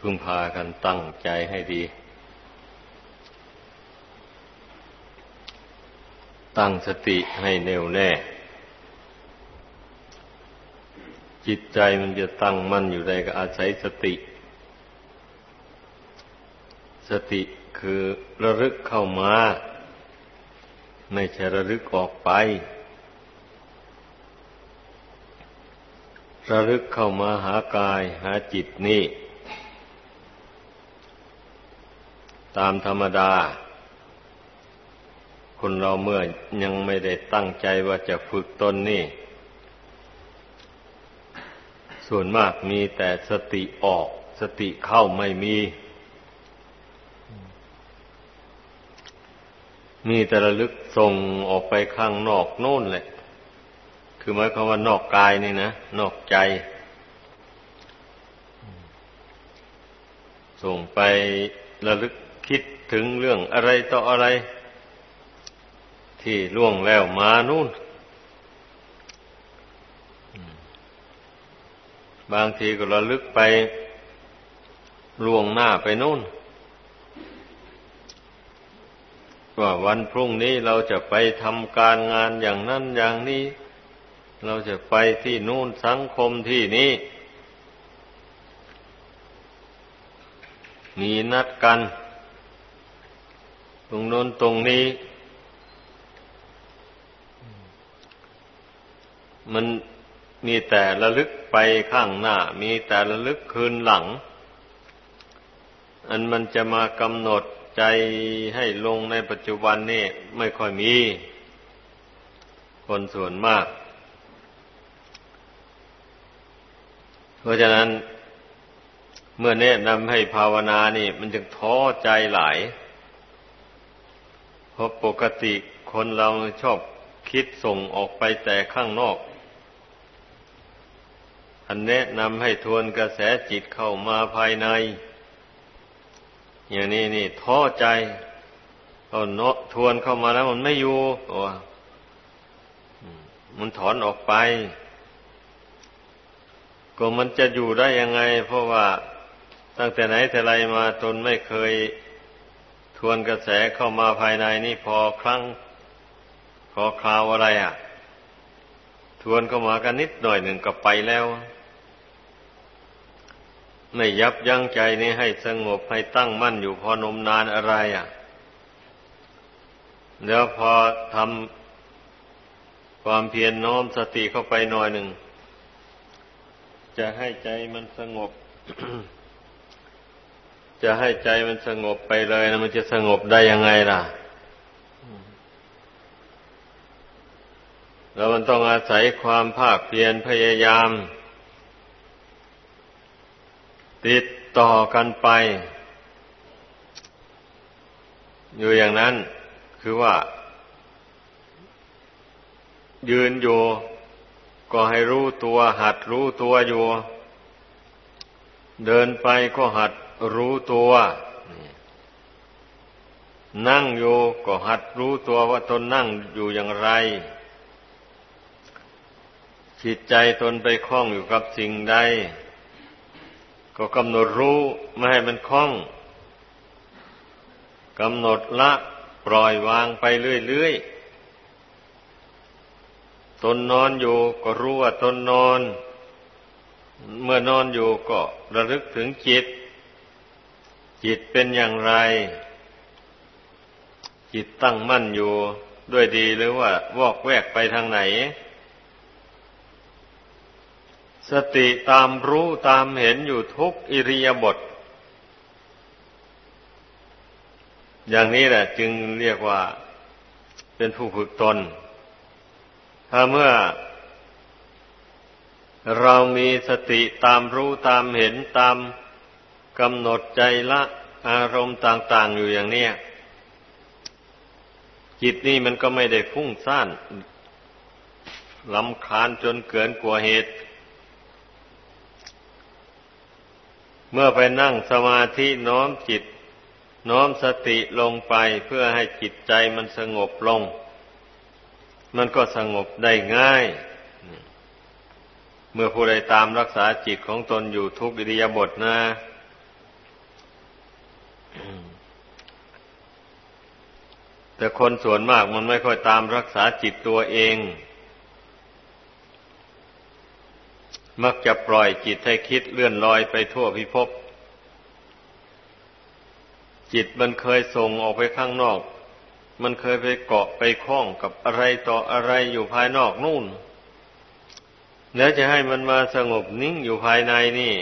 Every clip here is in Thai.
พึงพากันตั้งใจให้ดี ตั้งสติให้แน่วแน่ จิตใจมันจะตั้งมั่นอยู่ได้ก็อาศัยสติ สติคือระลึกเข้ามา ไม่ใช่ระลึกออกไประลึกเข้ามาหากายหาจิตนี่ ตามธรรมดา คนเราเมื่อยังไม่ได้ตั้งใจว่าจะฝึกตนนี่ ส่วนมากมีแต่สติออก สติเข้าไม่มี มีแต่ระลึกส่งออกไปข้างนอกโน่นแหละ คือหมายความว่านอกกายนี่นะ นอกใจ ส่งไประลึก คิดถึงเรื่องอะไรต่ออะไร ที่ล่วงแล้วมานู่น บางทีก็ระลึกไปล่วงหน้าไปนู่น ว่าวันพรุ่งนี้เราจะไปทำการงานอย่างนั้นอย่างนี้ เราจะไปที่นู่นสังคมที่นี้มีนัดกัน ตรงโน้นตรงนี้ มันมีแต่ระลึกไปข้างหน้า มีแต่ระลึกคืนหลัง อันมันจะมากำหนดใจให้ลงในปัจจุบันนี่ไม่ค่อยมี คนส่วนมาก เพราะฉะนั้นเมื่อแนะนำให้ภาวนานี่ มันจึงท้อใจหลาย ราะปกติคนเราชอบคิดส่งออกไปแต่ข้างนอก อันแนะนำให้ทวนกระแสจิตเข้ามาภายใน อย่างนี้นี่ท้อใจเอาเนาะทวนเข้ามาแล้วมันไม่อยู่ตัวมันถอนออกไป ก็มันจะอยู่ได้ยังไง เพราะว่าตั้งแต่ไหนแต่ไรมาตนไม่เคย ทวนกระแสเข้ามาภายในนี่พอครั้ง พอคราวอะไรอะ ทวนเข้ามากันนิดหน่อยหนึ่งก็ไปแล้วไม่ยับยั้งใจนี่ให้สงบให้ตั้งมั่นอยู่พอนมนานอะไรอะ แล้วพอทำความเพียรนน้อมสติเข้าไปหน่อยหนึ่ง จะให้ใจมันสงบ จะให้ใจมันสงบไปเลยนะมันจะสงบได้ยังไงล่ะ แล้วมันต้องอาศัยความภาคเพียรพยายาม ติดต่อกันไป อยู่อย่างนั้นคือว่า ยืนอยู่ ก็ให้รู้ตัว หัดรู้ตัวอยู่ เดินไปก็หัด รู้ตัวนั่งอยู่ก็หัดรู้ตัวว่าตนนั่งอยู่อย่างไร จิตใจตนไปคล้องอยู่กับสิ่งใด ก็กำหนดรู้ไม่ให้มันคล้องกำหนดละปล่อยวางไปเรื่อยๆ ตนนอนอยู่ก็รู้ว่าตนนอน เมื่อนอนอยู่ก็ระลึกถึงจิต จิตเป็นอย่างไร จิตตั้งมั่นอยู่ด้วยดีหรือว่า วอกแวกไปทางไหน สติตามรู้ตามเห็นอยู่ทุกอิริยาบถอย่างนี้แหละ จึงเรียกว่าเป็นผู้ฝึกตน ถ้าเมื่อ เรามีสติตามรู้ตามเห็นตาม กำหนดใจละอารมณ์ต่าง ๆ อยู่อย่างเนี้ยจิตนี่มันก็ไม่ได้ฟุ้งซ่านลำคาญจนเกินกว่าเหตุ เมื่อไปนั่งสมาธิน้อมจิต น้อมสติลงไปเพื่อให้จิตใจมันสงบลง มันก็สงบได้ง่าย เมื่อผู้ใดตามรักษาจิตของตนอยู่ทุกอิริยาบถนะ แต่คนส่วนมากมันไม่ค่อยตามรักษาจิตตัวเอง มักจะปล่อยจิตให้คิดเลื่อนลอยไปทั่วพิภพ จิตมันเคยส่งออกไปข้างนอก มันเคยไปเกาะไปคล้องกับอะไรต่ออะไรอยู่ภายนอกนู่น แล้วจะให้มันมาสงบนิ่งอยู่ภายในนี่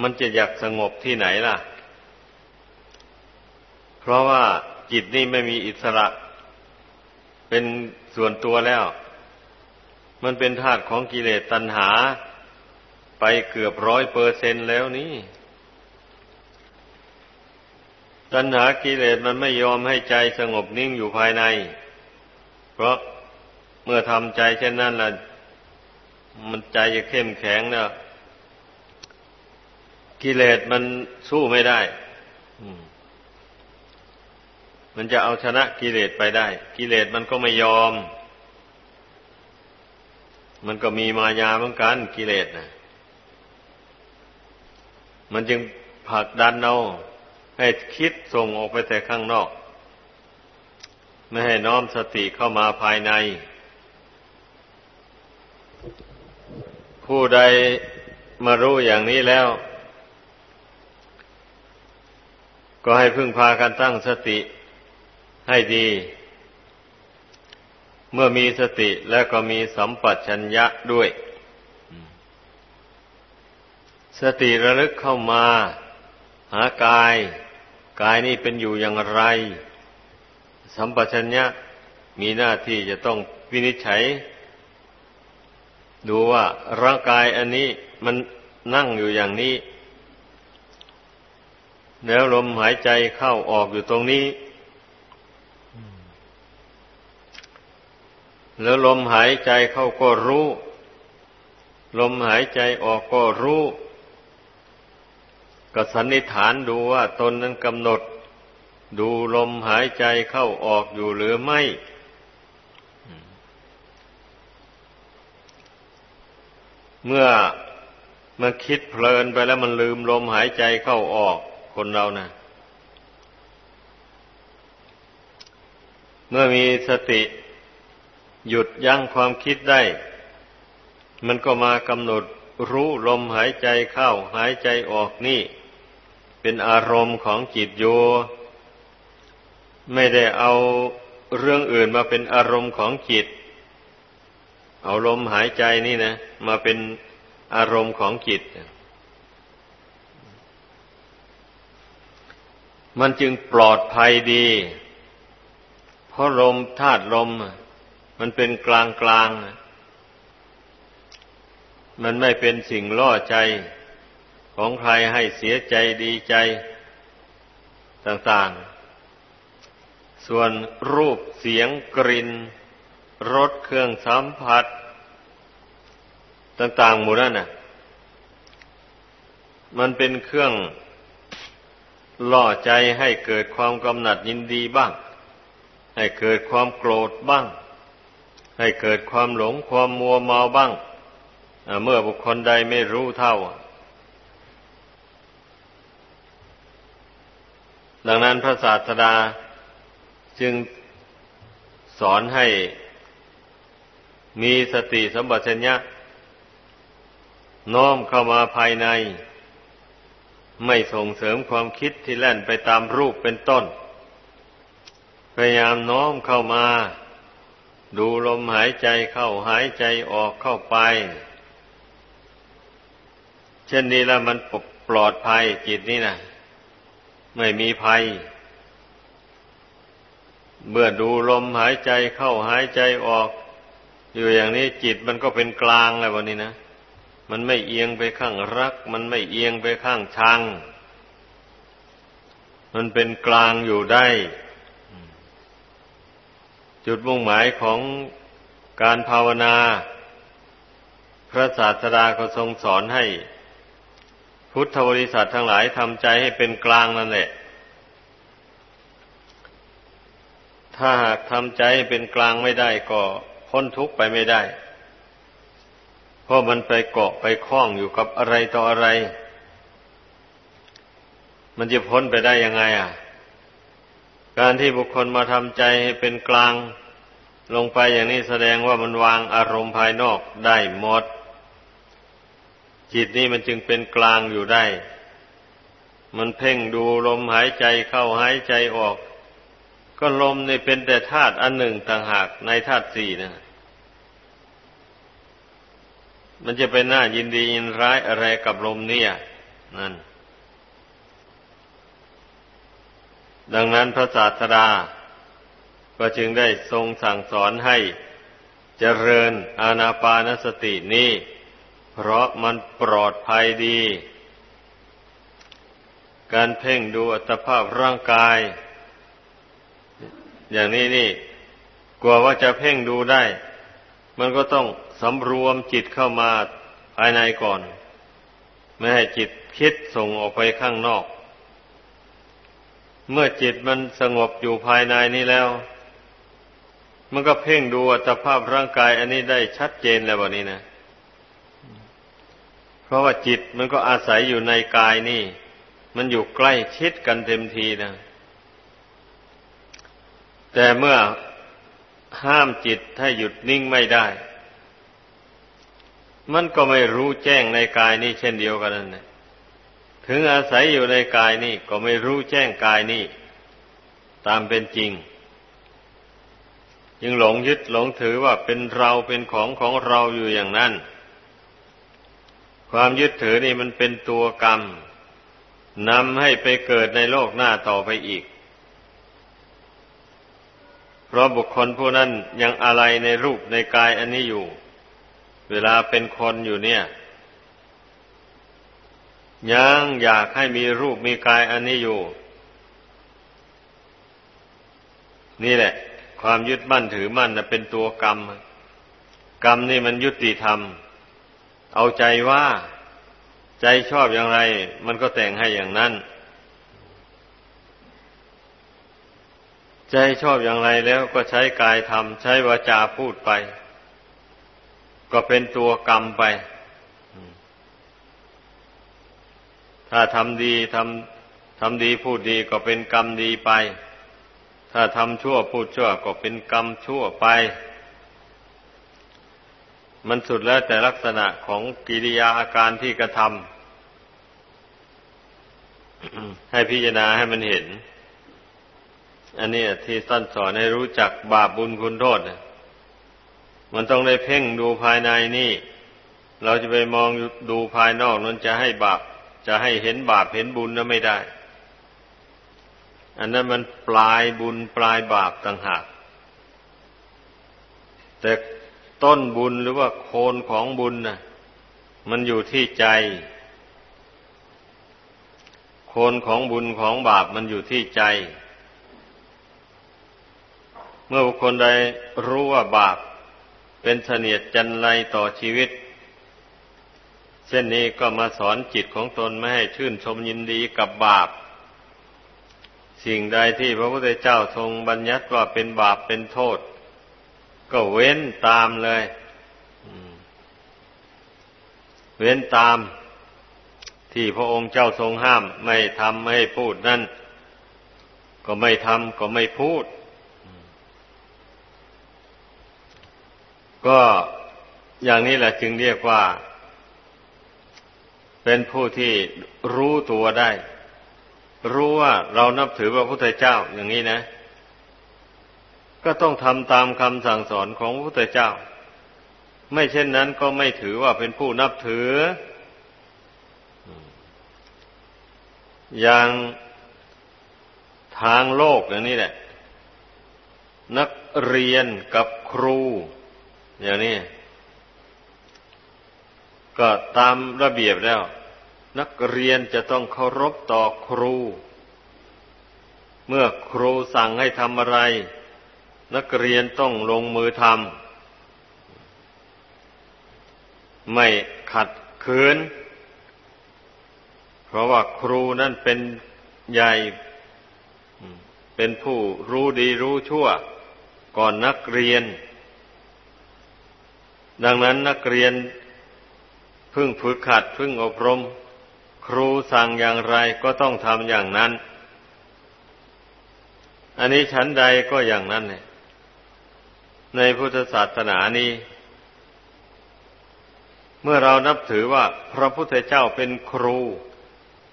มันจะอยากสงบที่ไหนล่ะ ราะว่าจิตนี่ไม่มีอิสระ เป็นส่วนตัวแล้ว มันเป็นธาตุของกิเลสตัณหา ไปเกือบร้อยเปอร์เซนแล้วนี่ตัณหากิเลสมันไม่ยอมให้ใจสงบนิ่งอยู่ภายใน เพราะเมื่อทำใจเช่นนั้นล่ะ มันใจจะเข้มแข็งนะกิเลสมันสู้ไม่ได้ อืม มันจะเอาชนะกิเลสไปได้ กิเลสมันก็ไม่ยอม มันก็มีมายาเหมือนกันกิเลสนะมันจึงผลักดันเอาให้คิดส่งออกไปแต่ข้างนอก ไม่ให้น้อมสติเข้ามาภายใน ผู้ใดมารู้อย่างนี้แล้ว ก็ให้พึ่งพากันตั้งสติ ให้ดี เมื่อมีสติแล้วก็มีสัมปชัญญะด้วย สติระลึกเข้ามา หากาย กายนี้เป็นอยู่อย่างไร สัมปชัญญะมีหน้าที่จะต้องวินิจฉัย ดูว่าร่างกายอันนี้มันนั่งอยู่อย่างนี้ แล้วลมหายใจเข้าออกอยู่ตรงนี้ แล้วลมหายใจเข้าก็รู้ ลมหายใจออกก็รู้ก็สันนิษฐานดูว่าตนนั้นกำหนด ดูลมหายใจเข้าออกอยู่หรือไม่ เมื่อมันคิดเพลินไปแล้วมันลืมลมหายใจเข้าออกคนเรานะ เมื่อมีสติหยุดยั้งความคิดได้ มันก็มากำหนดรู้ลมหายใจเข้าหายใจออกนี่ เป็นอารมณ์ของจิตโยไม่ได้เอาเรื่องอื่นมาเป็นอารมณ์ของจิต เอาลมหายใจนี่นะ มาเป็นอารมณ์ของจิต มันจึงปลอดภัยดี เพราะลมธาตุลม มันเป็นกลางกลาง มันไม่เป็นสิ่งล่อใจของใครให้เสียใจดีใจต่างๆ ส่วนรูปเสียงกลิ่นรสเครื่องสัมผัส ต่างๆ หมดนั่นน่ะ มันเป็นเครื่องล่อใจให้เกิดความกำหนัดยินดีบ้าง ให้เกิดความโกรธบ้าง ให้เกิดความหลงความมัวเมาบ้าง เมื่อบุคคลใดไม่รู้เท่า ดังนั้นพระศาสดาจึงสอนให้มีสติสัมปชัญญะน้อมเข้ามาภายใน ไม่ส่งเสริมความคิดที่แล่นไปตามรูปเป็นต้น พยายามน้อมเข้ามา ดูลมหายใจเข้าหายใจออกเข้าไป เช่นนี้แล้วมันปลอดภัยจิตนี่นะไม่มีภัย เมื่อดูลมหายใจเข้าหายใจออก อยู่อย่างนี้จิตมันก็เป็นกลางแล้ววันนี้นะมันไม่เอียงไปข้างรัก มันไม่เอียงไปข้างชัง มันเป็นกลางอยู่ได้ จุดมุ่งหมายของการภาวนา พระศาสดาก็ทรงสอนให้ พุทธบริษัททั้งหลายทำใจให้เป็นกลางนั่นแหละ ถ้าหากทำใจให้เป็นกลางไม่ได้ก็พ้นทุกข์ไปไม่ได้ เพราะมันไปเกาะไปคล้องอยู่กับอะไรต่ออะไร มันจะพ้นไปได้ยังไง อะ การที่บุคคลมาทำใจให้เป็นกลาง ลงไปอย่างนี้แสดงว่ามันวางอารมณ์ภายนอกได้หมด จิตนี่มันจึงเป็นกลางอยู่ได้ มันเพ่งดูลมหายใจเข้าหายใจออก ก็ลมนี่เป็นแต่ธาตุอันหนึ่งต่างหากในธาตุสี่นะมันจะเป็นหน้ายินดียินร้ายอะไรกับลมเนี่ย นั่น ดังนั้นพระศาสดา ก็จึงได้ทรงสั่งสอนให้เจริญอาณาปานสตินี้ เพราะมันปลอดภัยดี การเพ่งดูอัตภาพร่างกาย อย่างนี้นี่ กลัวว่าจะเพ่งดูได้ มันก็ต้องสำรวมจิตเข้ามาภายในก่อน ไม่ให้จิตคิดส่งออกไปข้างนอก เมื่อจิตมันสงบอยู่ภายในนี้แล้ว มันก็เพ่งดูอัตภาพร่างกายอันนี้ได้ชัดเจนแล้ววันนี้นะ เพราะว่าจิตมันก็อาศัยอยู่ในกายนี่ มันอยู่ใกล้ชิดกันเต็มทีนะ แต่เมื่อห้ามจิตให้หยุดนิ่งไม่ได้ มันก็ไม่รู้แจ้งในกายนี้เช่นเดียวกันนั่นแหละ ถึงอาศัยอยู่ในกายนี้ก็ไม่รู้แจ้งกายนี้ตามเป็นจริงยังหลงยึดหลงถือว่าเป็นเราเป็นของของเราอยู่อย่างนั้น ความยึดถือนี่มันเป็นตัวกรรมนำให้ไปเกิดในโลกหน้าต่อไปอีก เพราะบุคคลผู้นั้นยังอะไรในรูปในกายอันนี้อยู่ เวลาเป็นคนอยู่เนี่ย ยังอยากให้มีรูปมีกายอันนี้อยู่ นี่แหละ ความยึดมั่นถือมั่นนะเป็นตัวกรรม กรรมนี่มันยุติธรรม เอาใจว่าใจชอบอย่างไร มันก็แต่งให้อย่างนั้น ใจชอบอย่างไรแล้วก็ใช้กายทำใช้วาจาพูดไป ก็เป็นตัวกรรมไป ถ้าทำดีทำทำดีพูดดีก็เป็นกรรมดีไป ถ้าทำชั่วพูดชั่วก็เป็นกรรมชั่วไป มันสุดแล้วแต่ลักษณะของกิริยาอาการที่กระทำให้พิจารณาให้มันเห็น อันนี้ที่สั้นสอนให้รู้จักบาปบุญคุณโทษมันต้องได้เพ่งดูภายในนี่ เราจะไปมองดูภายนอกนั้นจะให้บาป จะให้เห็นบาปเห็นบุญนั้นไม่ได้ อันนั้นมันปลายบุญปลายบาปต่างหาก แต่ต้นบุญหรือว่าโคนของบุญน่ะมันอยู่ที่ใจ โคนของบุญของบาปมันอยู่ที่ใจ เมื่อบุคคลใดรู้ว่าบาปเป็นเสนียดจันไรต่อชีวิต เช่นนี้ก็มาสอนจิตของตนไม่ให้ชื่นชมยินดีกับบาป สิ่งใดที่พระพุทธเจ้าทรงบัญญัติว่าเป็นบาปเป็นโทษ ก็เว้นตามเลย เว้นตาม ที่พระองค์เจ้าทรงห้าม ไม่ทำไม่พูดนั่น ก็ไม่ทำก็ไม่พูด ก็อย่างนี้แหละจึงเรียกว่า เป็นผู้ที่รู้ตัวได้ รู้ว่าเรานับถือพระพุทธเจ้าอย่างนี้นะ ก็ต้องทำตามคำสั่งสอนของพระพุทธเจ้า ไม่เช่นนั้นก็ไม่ถือว่าเป็นผู้นับถือ อย่างทางโลกอย่างนี้แหละ นักเรียนกับครู อย่างนี้ ก็ตามระเบียบแล้ว นักเรียนจะต้องเคารพต่อครู เมื่อครูสั่งให้ทำอะไร นักเรียนต้องลงมือทำไม่ขัดขืน เพราะว่าครูนั่นเป็นใหญ่ เป็นผู้รู้ดีรู้ชั่ว ก่อนนักเรียน ดังนั้นนักเรียน พึ่งฝึกขัดพึ่งอบรม ครูสั่งอย่างไรก็ต้องทำอย่างนั้น อันนี้ชั้นใดก็อย่างนั้นเนี่ยในพุทธศาสนานี้ เมื่อเรานับถือว่าพระพุทธเจ้าเป็นครู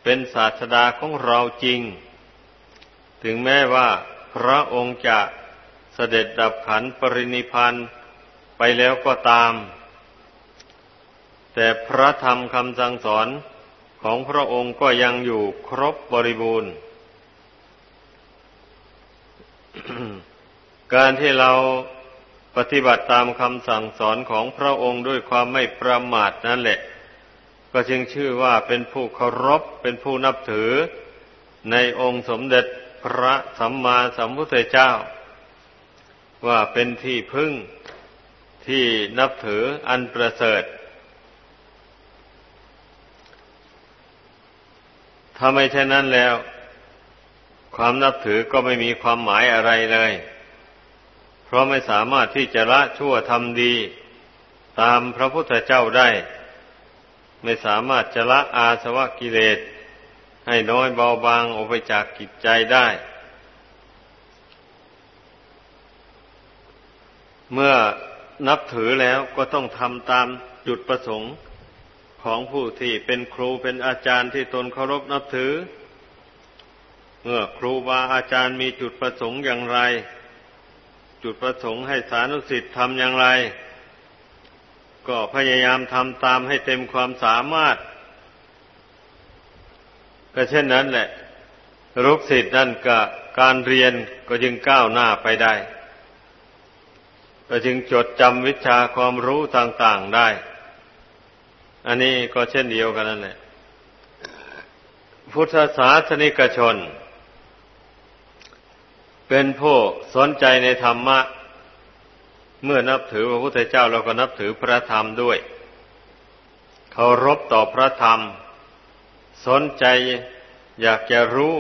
เป็นศาสดาของเราจริง ถึงแม้ว่าพระองค์จะเสด็จดับขันปรินิพานไปแล้วก็ตาม แต่พระธรรมคำสั่งสอนของพระองค์ก็ยังอยู่ครบบริบูรณ์ การที่เราปฏิบัติตามคำสั่งสอนของพระองค์ด้วยความไม่ประมาทนั่นแหละ ก็จึงชื่อว่าเป็นผู้เคารพเป็นผู้นับถือในองค์สมเด็จพระสัมมาสัมพุทธเจ้า ว่าเป็นที่พึ่งที่นับถืออันประเสริฐ ถ้าไม่เช่นนั้นแล้ว ความนับถือก็ไม่มีความหมายอะไรเลย เพราะไม่สามารถที่จะละชั่วทำดี ตามพระพุทธเจ้าได้ ไม่สามารถจะละอาสวะกิเลส ให้น้อยเบาบางออกไปจากกิจใจได้ เมื่อนับถือแล้วก็ต้องทำตามจุดประสงค์ ของผู้ที่เป็นครูเป็นอาจารย์ที่ตนเคารพนับถือ เมื่อครูบาอาจารย์มีจุดประสงค์อย่างไร จุดประสงค์ให้สานุสิทธิ์ทำอย่างไร ก็พยายามทำตามให้เต็มความสามารถ ก็เช่นนั้นแหละรุกศิษย์นั่นก็การเรียนก็จึงก้าวหน้าไปได้ ก็จึงจดจำวิชาความรู้ต่าง ๆได้ อันนี้ก็เช่นเดียวกันนั่นแหละ พุทธศาสนิกชน เป็นผู้สนใจในธรรมะ เมื่อนับถือพระพุทธเจ้าเราก็นับถือพระธรรมด้วยเคารพต่อพระธรรม สนใจอยากจะรู้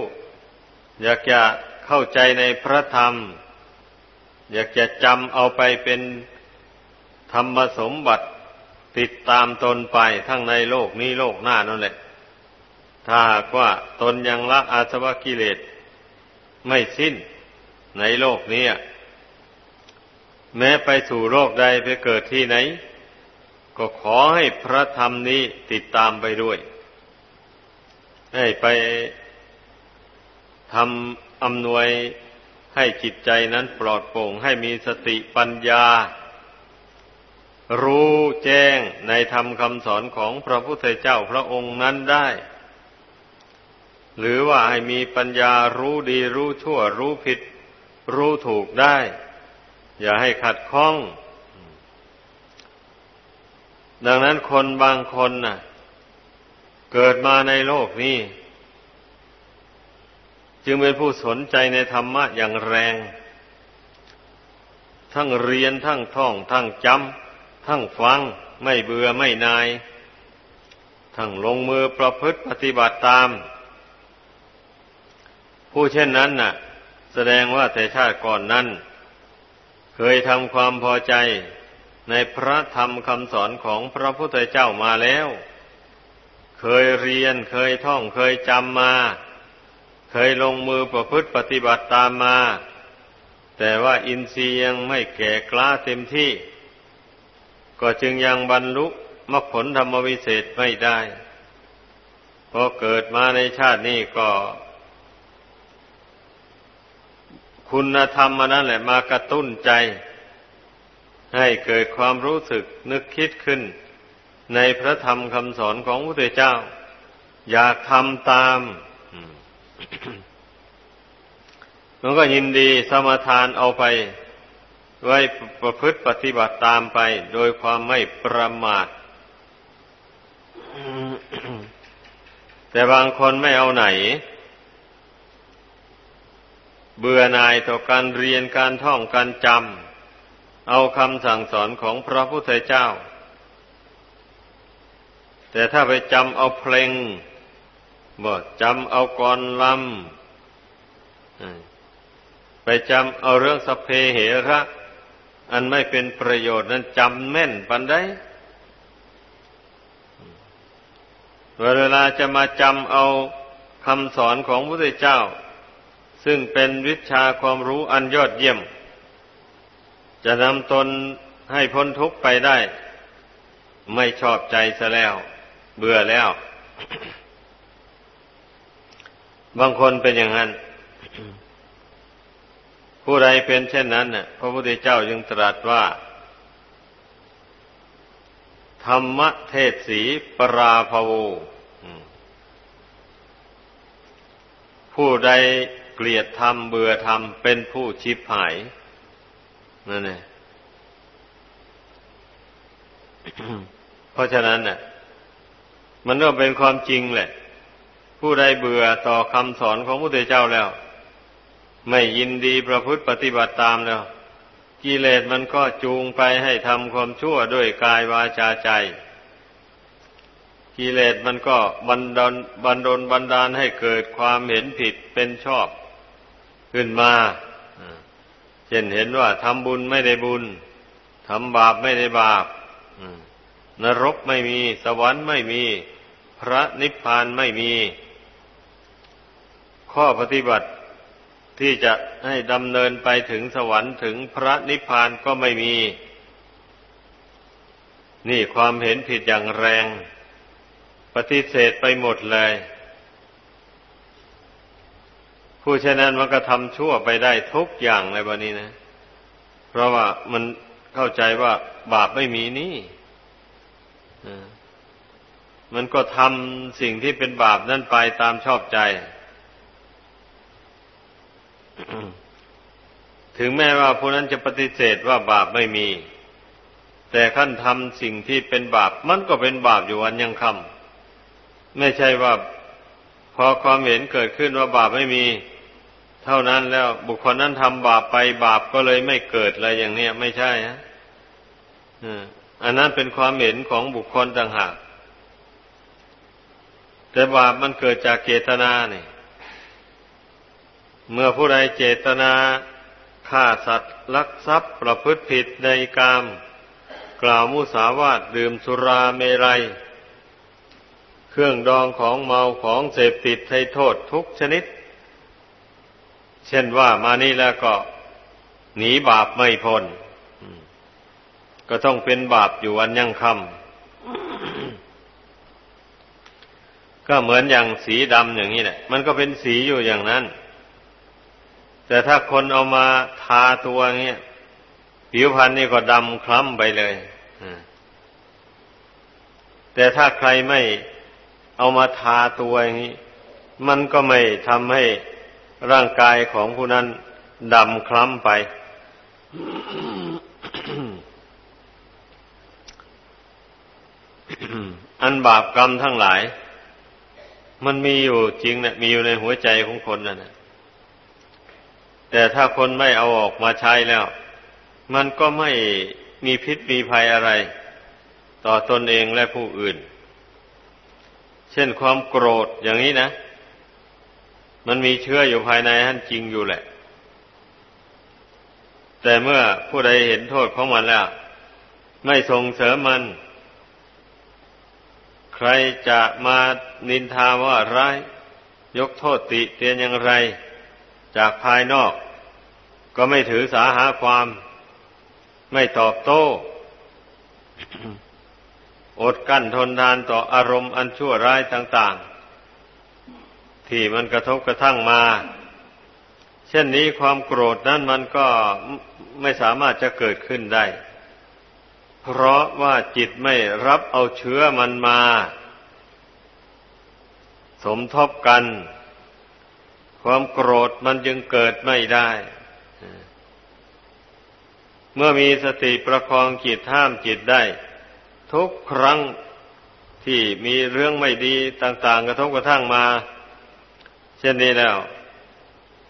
อยากจะเข้าใจในพระธรรม อยากจะจำเอาไปเป็นธรรมสมบัติ ติดตามตนไปทั้งในโลกนี้โลกหน้านั่นแหละ ถ้าหากว่าตนยังละอาสวะกิเลสไม่สิ้นในโลกนี้แม้ไปสู่โลกใดไปเกิดที่ไหน ก็ขอให้พระธรรมนี้ติดตามไปด้วย ให้ไปทำอำนวยให้จิตใจนั้นปลอดโปร่งให้มีสติปัญญา รู้แจ้งในธรรมคำสอนของพระพุทธเจ้าพระองค์นั้นได้ หรือว่าให้มีปัญญารู้ดีรู้ชั่ว รู้ผิด รู้ถูกได้ อย่าให้ขัดข้อง ดังนั้นคนบางคนน่ะ เกิดมาในโลกนี้ จึงเป็นผู้สนใจในธรรมะอย่างแรง ทั้งเรียนทั้งท่อง ทั้งจำ ทั้งฟังไม่เบื่อไม่นาย ทั้งลงมือประพฤติปฏิบัติตาม ผู้เช่นนั้นน่ะ แสดงว่าแต่ชาติก่อนนั้น เคยทำความพอใจในพระธรรมคำสอนของพระพุทธเจ้ามาแล้ว เคยเรียนเคยท่องเคยจำมา เคยลงมือประพฤติปฏิบัติตามมา แต่ว่าอินทรีย์ยังไม่แก่กล้าเต็มที่ ก็จึงยังบรรลุมรรคผลธรรมวิเศษไม่ได้พอเกิดมาในชาตินี้ก็ คุณธรรมนั่นแหละมากระตุ้นใจ ให้เกิดความรู้สึกนึกคิดขึ้น ในพระธรรมคำสอนของพระพุทธเจ้า อยากทำตามมันก็ยินดีสมทานเอาไป ไว้ประพฤติปฏิบัติตามไป โดยความไม่ประมาท แต่บางคนไม่เอาไหน เบื่อหน่ายต่อการเรียนการท่องการจำเอาคำสั่งสอนของพระพุทธเจ้า แต่ถ้าไปจำเอาเพลงบ่จำเอากรลำไปจำเอาเรื่องสเพเหระ อันไม่เป็นประโยชน์นั้นจำแม่นปันได้เวลาจะมาจำเอาคำสอนของพระพุทธเจ้า ซึ่งเป็นวิชาความรู้อันยอดเยี่ยม จะนำตนให้พ้นทุกข์ไปได้ ไม่ชอบใจซะแล้ว เบื่อแล้ว บางคนเป็นอย่างนั้น ผู้ใดเป็นเช่นนั้นพระพุทธเจ้าจึงตรัสว่า ธรรมเทศสีปราภโวผู้ใดเกลียดธรรมเบื่อธรรมเป็นผู้ชิบหายนั่นเองเพราะฉะนั้นน่ะ มันก็เป็นความจริงแหละ ผู้ใดเบื่อต่อคำสอนของพระพุทธเจ้าแล้ว ไม่ยินดีประพฤติปฏิบัติตามแล้ว กิเลสมันก็จูงไปให้ทำความชั่วด้วยกายวาจาใจ กิเลสมันก็บันดาลบันดลบันดาลให้เกิดความเห็นผิดเป็นชอบ ขึ้นมาเช่นเห็นว่าทำบุญไม่ได้บุญทำบาปไม่ได้บาปนรกไม่มี สวรรค์ไม่มี พระนิพพานไม่มี ข้อปฏิบัติ ที่จะให้ดำเนินไปถึงสวรรค์ถึงพระนิพพานก็ไม่มี นี่ความเห็นผิดอย่างแรง ปฏิเสธไปหมดเลย ผู้เช่นนั้นมันก็ทำชั่วไปได้ทุกอย่างเลยวันนี้นะ เพราะว่ามันเข้าใจว่าบาปไม่มีนี่มันก็ทำสิ่งที่เป็นบาปนั่นไปตามชอบใจ ถึงแม้ว่าผู้นั้นจะปฏิเสธว่าบาปไม่มี แต่ขั้นทำสิ่งที่เป็นบาป มันก็เป็นบาปอยู่วันยังคำไม่ใช่ว่าพอความเห็นเกิดขึ้นว่าบาปไม่มี เท่านั้นแล้วบุคคลนั้นทำบาปไปบาปก็เลยไม่เกิดอะไรอย่างนี้ไม่ใช่ฮะอันนั้นเป็นความเห็นของบุคคลต่างหาก แต่บาปมันเกิดจากเจตนาเนี่ย เมื่อผู้ใดเจตนาฆ่าสัตว์ลักทรัพย์ประพฤติผิดในกาม กล่าวมุสาวาทดื่มสุราเมรัย เครื่องดองของเมาของเสพติดให้โทษทุกชนิด เช่นว่ามานี่แล้วก็ หนีบาปไม่พ้นก็ต้องเป็นบาปอยู่วันยังคำก็เหมือนอย่างสีดำอย่างนี้แหละ มันก็เป็นสีอยู่อย่างนั้น แต่ถ้าคนเอามาทาตัวเงี้ยผิวพรรณนี่ก็ดำคล้ำไปเลยแต่ถ้าใครไม่เอามาทาตัวอย่างนี้ มันก็ไม่ทำให้ร่างกายของผู้นั้นดำคล้ำไป อันบาปกรรมทั้งหลาย มันมีอยู่จริงนะมีอยู่ในหัวใจของคนนะ่ะ แต่ถ้าคนไม่เอาออกมาใช้แล้ว มันก็ไม่มีพิษมีภัยอะไร ต่อตนเองและผู้อื่น เช่นความโกรธอย่างนี้นะ มันมีเชื้ออยู่ภายในท่านจริงอยู่แหละ แต่เมื่อผู้ใดเห็นโทษของมันแล้ว ไม่ส่งเสริมมัน ใครจะมานินทาว่าร้าย ยกโทษติเตียนอย่างไร จากภายนอก ก็ไม่ถือสาหาความ ไม่ตอบโต้ อดกั้นทนทานต่ออารมณ์อันชั่วร้ายต่าง ๆ ที่มันกระทบกระทั่งมา เช่นนี้ความโกรธนั้นมันก็ไม่สามารถจะเกิดขึ้นได้ เพราะว่าจิตไม่รับเอาเชื้อมันมา สมทบกัน ความโกรธมันจึงเกิดไม่ได้ เมื่อมีสติประคองจิตห้ามจิตได้ ทุกครั้งที่มีเรื่องไม่ดีต่างๆกระทบกระทั่งมา เช่นนี้แล้ว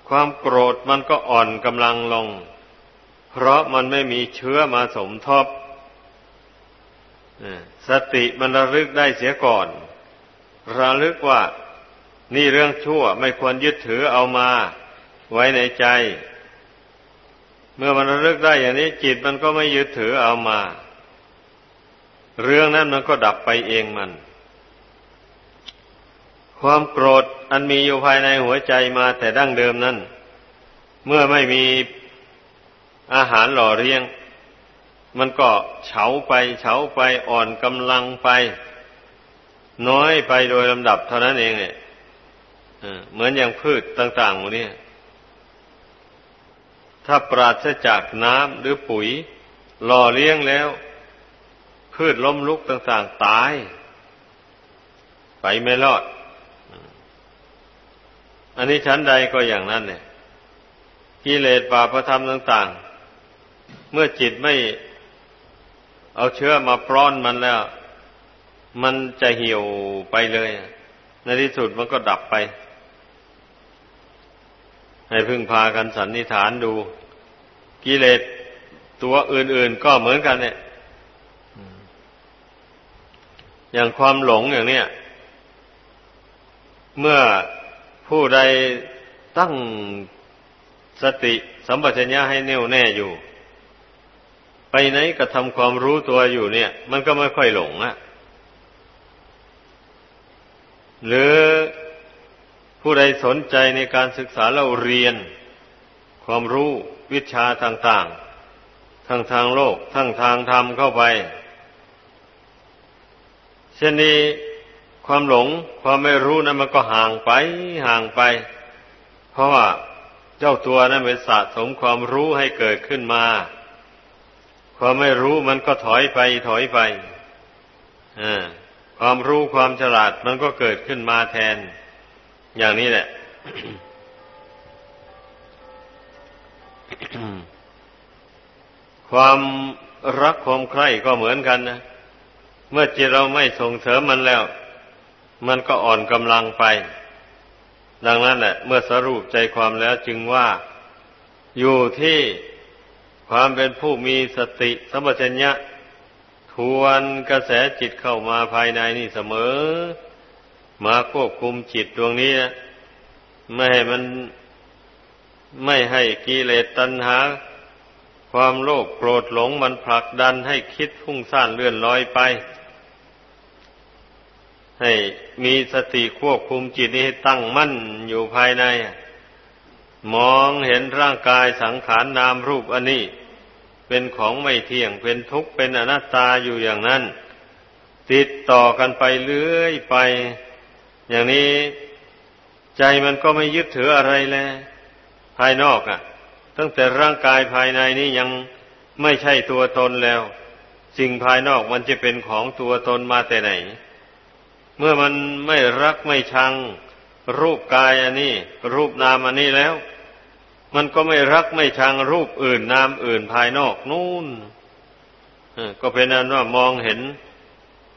ความโกรธมันก็อ่อนกำลังลง เพราะมันไม่มีเชื้อมาสมทบสติมันระลึกได้เสียก่อน ระลึกว่า นี่เรื่องชั่วไม่ควรยึดถือเอามาไว้ในใจ เมื่อมันระลึกได้อย่างนี้จิตมันก็ไม่ยึดถือเอามา เรื่องนั้นมันก็ดับไปเองมัน ความโกรธอันมีอยู่ภายในหัวใจมาแต่ดั้งเดิมนั้น เมื่อไม่มีอาหารหล่อเลี้ยง มันก็เฉาไปเฉาไปอ่อนกำลังไป น้อยไปโดยลำดับเท่านั้นเองเนี่ย เหมือนอย่างพืชต่างๆหมดนี่ถ้าปราศจากน้ำหรือปุ๋ยหล่อเลี้ยงแล้ว พืชล้มลุกต่างๆ ตาย ไปไม่รอด อันนี้ชั้นใดก็อย่างนั้นเนี่ยกิเลสบาปธรรมต่าง ๆ เมื่อจิตไม่เอาเชื้อมาปล้อนมันแล้ว มันจะเหี่ยวไปเลย ในที่สุดมันก็ดับไป ให้พึ่งพากันสันนิษฐานดู กิเลสตัวอื่น ๆ ก็เหมือนกันเนี่ยอย่างความหลงอย่างเนี้ยเมื่อผู้ใดตั้งสติสัมปชัญญะให้แน่วแน่อยู่ ไปไหนก็ทำความรู้ตัวอยู่เนี่ย มันก็ไม่ค่อยหลงอะหรือ ผู้ใดสนใจในการศึกษาเราเรียน ความรู้วิชาต่าง ๆ ทั้งทางโลก ทั้งทางธรรมเข้าไป เช่นนี้ความหลงความไม่รู้นั้นมันก็ห่างไปห่างไป เพราะว่าเจ้าตัวนั้นเป็นสะสมความรู้ให้เกิดขึ้นมา ความไม่รู้มันก็ถอยไปถอยไปอความรู้ความฉลาดมันก็เกิดขึ้นมาแทน อย่างนี้แหละ ความรักความใคร่ก็เหมือนกันนะ เมื่อจิตเราไม่ส่งเสริมมันแล้ว มันก็อ่อนกำลังไป ดังนั้นแหละ เมื่อสรุปใจความแล้วจึงว่าอยู่ที่ความเป็นผู้มีสติสัมปชัญญะทวนกระแสจิตเข้ามาภายในนี่เสมอ มาควบคุมจิตดวงนี้ไม่ให้มันไม่ให้กิเลสตัณหา ความโลภโกรธหลงมันผลักดันให้คิดพุ่งซ่านเลื่อนลอยไป ให้มีสติควบคุมจิตนี้ให้ตั้งมั่นอยู่ภายใน มองเห็นร่างกายสังขารนนามรูปอันนี้ เป็นของไม่เที่ยงเป็นทุกข์เป็นอนัตตาอยู่อย่างนั้น ติดต่อกันไปเรื่อยไป อย่างนี้ใจมันก็ไม่ยึดถืออะไรเลยภายนอกอะ่ะ ตั้งแต่ร่างกายภายในนี้ยังไม่ใช่ตัวตนแล้ว สิ่งภายนอกมันจะเป็นของตัวตนมาแต่ไหน เมื่อมันไม่รักไม่ชัง รูปกายอันนี้ รูปนามอันนี้แล้ว มันก็ไม่รักไม่ชังรูปอื่นนามอื่นภายนอกนู่นก็เป็นนั้นว่ามองเห็น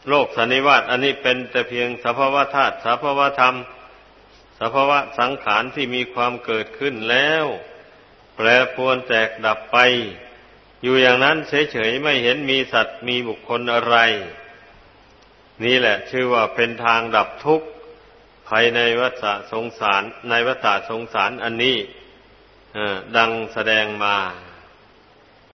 โลกสันนิวาตอันนี้เป็นแต่เพียงสภาวะธาตุสภาวะธรรม สภาวะสังขารที่มีความเกิดขึ้นแล้ว แปรปรวนแตกดับไป อยู่อย่างนั้นเฉยๆไม่เห็นมีสัตว์มีบุคคลอะไร นี่แหละ ชื่อว่าเป็นทางดับทุกข์ภายในวัฏสงสาร ในวัฏสงสารอันนี้ดังแสดงมา